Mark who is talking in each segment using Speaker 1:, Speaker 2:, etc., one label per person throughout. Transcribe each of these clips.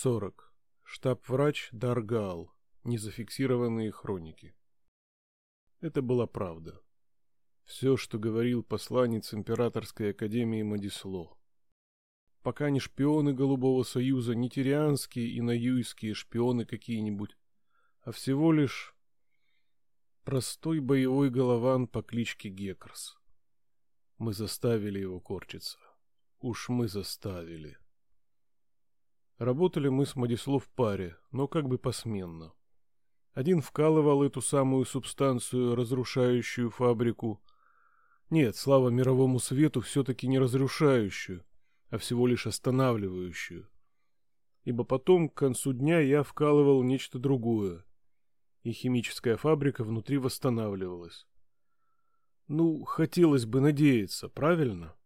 Speaker 1: 40. Штаб-врач Даргал. Незафиксированные хроники. Это была правда. Все, что говорил посланец Императорской Академии Мадисло. Пока не шпионы Голубого Союза, не тирианские и наюйские шпионы какие-нибудь, а всего лишь простой боевой голован по кличке Гекрс. Мы заставили его корчиться. Уж мы заставили. Работали мы с Мадисло в паре, но как бы посменно. Один вкалывал эту самую субстанцию, разрушающую фабрику. Нет, слава мировому свету, все-таки не разрушающую, а всего лишь останавливающую. Ибо потом, к концу дня, я вкалывал нечто другое, и химическая фабрика внутри восстанавливалась. Ну, хотелось бы надеяться, правильно?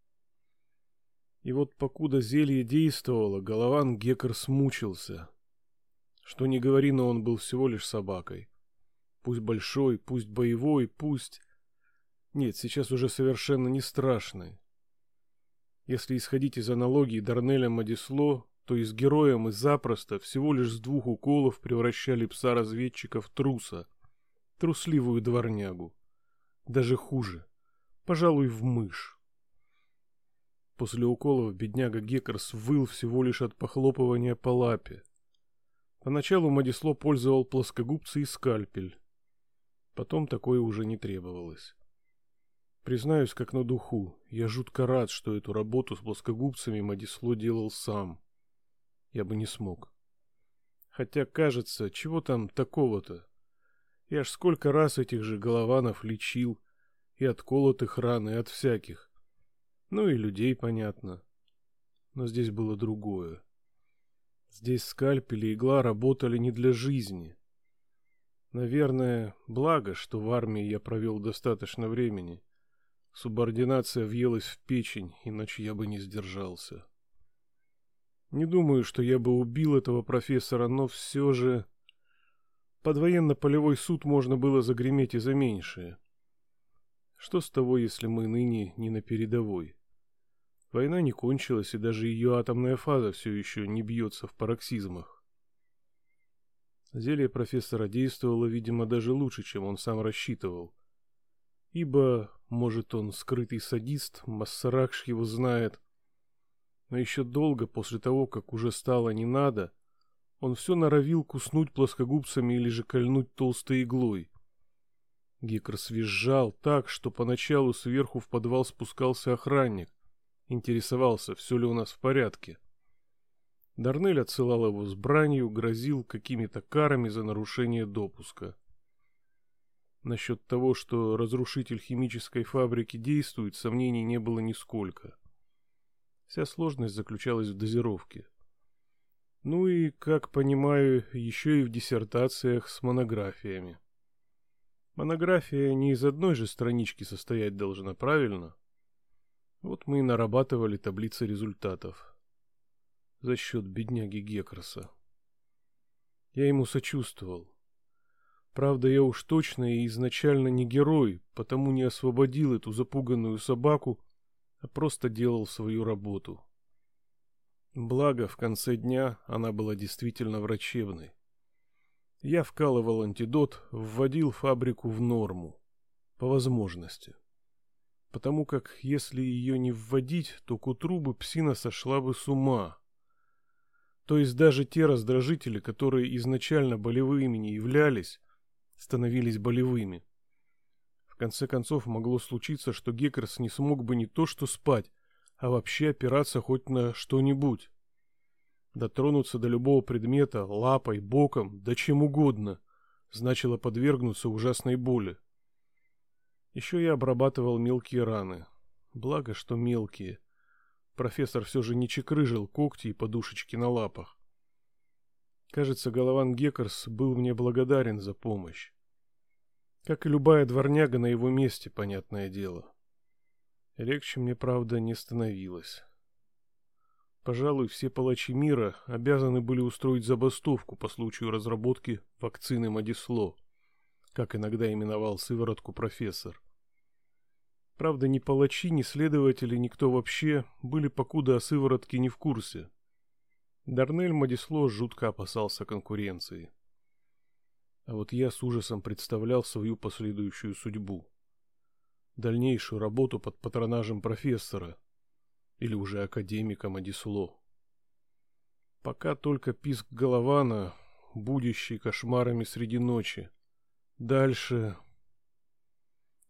Speaker 1: И вот покуда зелье действовало, голован Геккер смучился. Что не говори, но он был всего лишь собакой. Пусть большой, пусть боевой, пусть... Нет, сейчас уже совершенно не страшный. Если исходить из аналогии Дарнеля Мадисло, то и с героем и запросто всего лишь с двух уколов превращали пса-разведчика в труса, трусливую дворнягу. Даже хуже. Пожалуй, в мышь. После уколов бедняга Геккерс выл всего лишь от похлопывания по лапе. Поначалу Мадисло пользовал плоскогубцы и скальпель. Потом такое уже не требовалось. Признаюсь, как на духу, я жутко рад, что эту работу с плоскогубцами Мадисло делал сам. Я бы не смог. Хотя, кажется, чего там такого-то? Я ж сколько раз этих же голованов лечил, и от колотых ран, и от всяких. Ну и людей, понятно. Но здесь было другое. Здесь скальпель и игла работали не для жизни. Наверное, благо, что в армии я провел достаточно времени. Субординация въелась в печень, иначе я бы не сдержался. Не думаю, что я бы убил этого профессора, но все же... Под военно-полевой суд можно было загреметь и за меньшее. Что с того, если мы ныне не на передовой? Война не кончилась, и даже ее атомная фаза все еще не бьется в пароксизмах. Зелье профессора действовало, видимо, даже лучше, чем он сам рассчитывал. Ибо, может, он скрытый садист, Массаракш его знает. Но еще долго после того, как уже стало не надо, он все норовил куснуть плоскогубцами или же кольнуть толстой иглой. Гикр свизжал так, что поначалу сверху в подвал спускался охранник, Интересовался, все ли у нас в порядке. Дарнель отсылал его с бранью, грозил какими-то карами за нарушение допуска. Насчет того, что разрушитель химической фабрики действует, сомнений не было нисколько. Вся сложность заключалась в дозировке. Ну и, как понимаю, еще и в диссертациях с монографиями. Монография не из одной же странички состоять должна, правильно? Вот мы и нарабатывали таблицы результатов. За счет бедняги Гекроса. Я ему сочувствовал. Правда, я уж точно и изначально не герой, потому не освободил эту запуганную собаку, а просто делал свою работу. Благо, в конце дня она была действительно врачебной. Я вкалывал антидот, вводил фабрику в норму. По возможности потому как если ее не вводить, то к утру бы псина сошла бы с ума. То есть даже те раздражители, которые изначально болевыми не являлись, становились болевыми. В конце концов могло случиться, что Геккерс не смог бы не то что спать, а вообще опираться хоть на что-нибудь. Дотронуться до любого предмета, лапой, боком, да чем угодно, значило подвергнуться ужасной боли. Еще я обрабатывал мелкие раны. Благо, что мелкие. Профессор все же не чекрыжил когти и подушечки на лапах. Кажется, Голован Геккерс был мне благодарен за помощь. Как и любая дворняга на его месте, понятное дело. Легче мне, правда, не становилось. Пожалуй, все палачи мира обязаны были устроить забастовку по случаю разработки вакцины Мадисло как иногда именовал сыворотку профессор. Правда, ни палачи, ни следователи, никто вообще были покуда о сыворотке не в курсе. Дарнель Мадисло жутко опасался конкуренции. А вот я с ужасом представлял свою последующую судьбу. Дальнейшую работу под патронажем профессора или уже академика Мадисло. Пока только писк Голована, будущий кошмарами среди ночи. Дальше...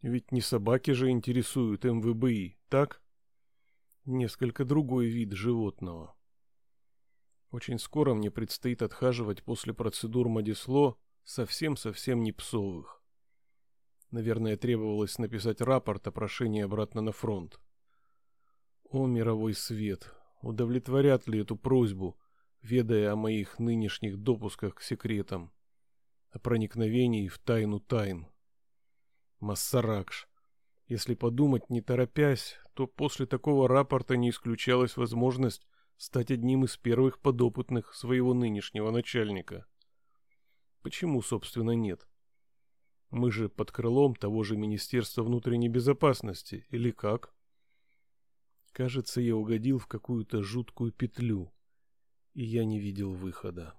Speaker 1: Ведь не собаки же интересуют МВБИ, так? Несколько другой вид животного. Очень скоро мне предстоит отхаживать после процедур Мадисло совсем-совсем не псовых. Наверное, требовалось написать рапорт о прошении обратно на фронт. О, мировой свет, удовлетворят ли эту просьбу, ведая о моих нынешних допусках к секретам, о проникновении в тайну тайн? Массаракш. Если подумать, не торопясь, то после такого рапорта не исключалась возможность стать одним из первых подопытных своего нынешнего начальника. Почему, собственно, нет? Мы же под крылом того же Министерства внутренней безопасности, или как? Кажется, я угодил в какую-то жуткую петлю, и я не видел выхода.